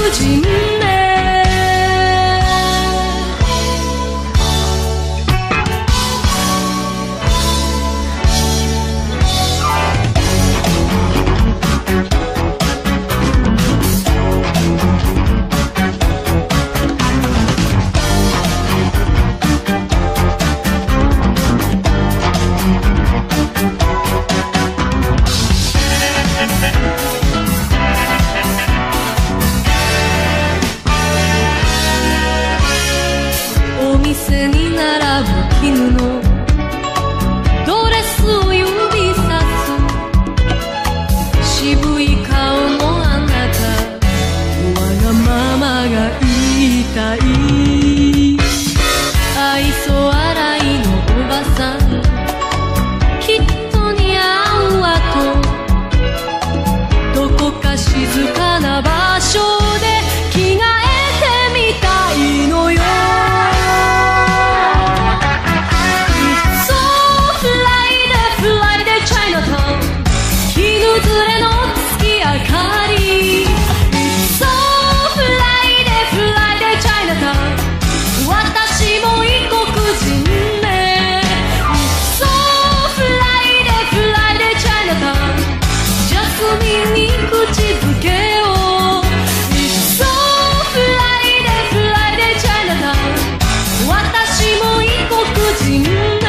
如今私も異国人。